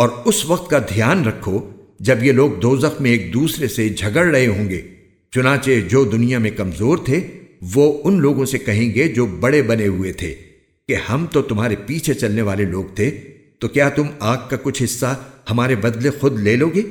اور اس وقت کا دھیان رکھو جب یہ لوگ دوزخ میں ایک دوسرے سے جھگڑ رہے ہوں گے۔ چنانچہ جو دنیا میں کمزور تھے، وہ ان لوگوں سے کہیں گے جو بڑے بنے ہوئے تھے کہ ہم تو تمہارے پیچھے چلنے والے لوگ تھے، تو کیا تم آگ کا کچھ حصہ ہمارے بدلے خود لے لو گے؟